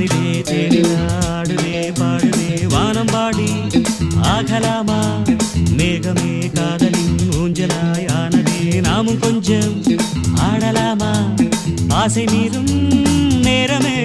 வானிலே தேடி ஆடுதே பாடுதே வானம் பாடி ஆகலாமா மேகமே காதலின் ஊஞ்சலாய் ஆனதே நாமும் கொஞ்சம் ஆடலாமா ஆசை மீறும் நேரமே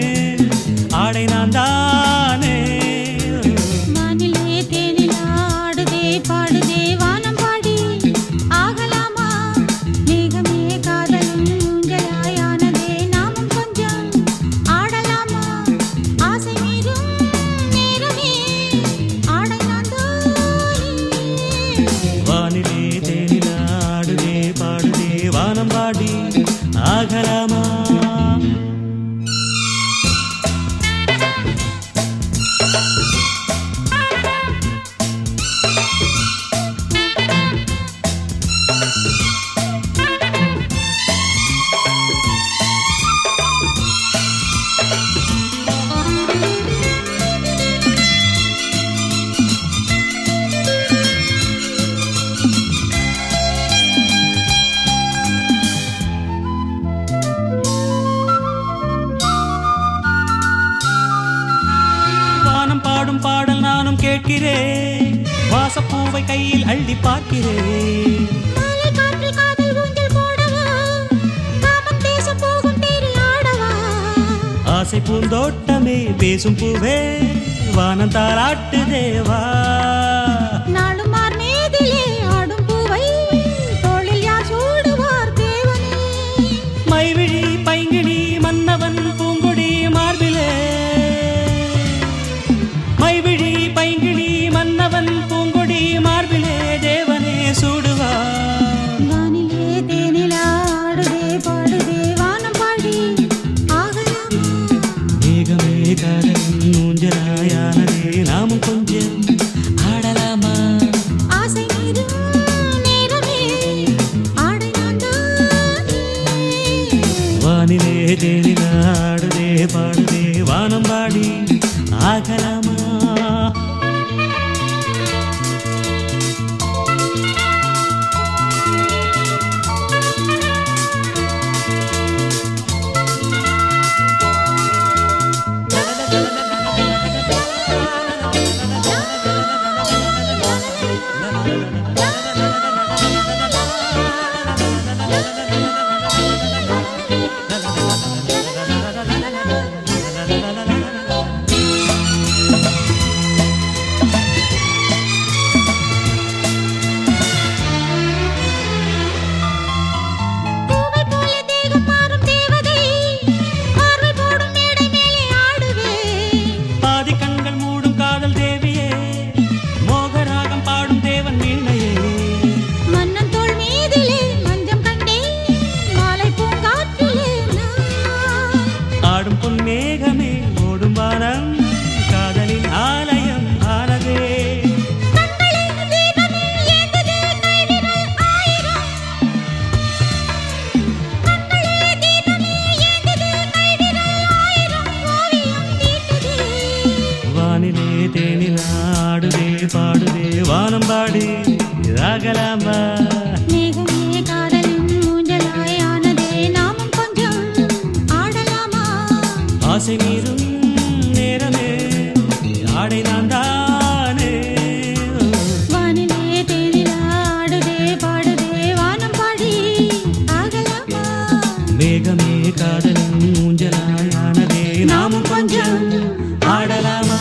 வானம் பாடி ஆகலாமா வானம் பாடும் பாடல் நானும் கேட்கிறேன். வாசப்பூவை கையில் அள்ளி பார்க்கிறேன். ஆசை பூந்தோட்டமே பேசும் பூவே வானம் தாராட்டு தேவா. பாடுதே வானம் பாடி ஆகல ஆடும் பொன் மேகமே ஓடும் வானம் காதலின் ஆலயம் ஆனதே. வானிலே தேனில் ஆடுதே பாடுதே வானம் பாடி ராகலாமா ஆடை நான் தானே. வானிலே தேனில் ஆடுதே பாடுதே வானம் பாடி. ஆகலாமா? மேகமே காதலின் ஊஞ்சலாயானதே நாமும் கொஞ்சம் ஆடலாமா?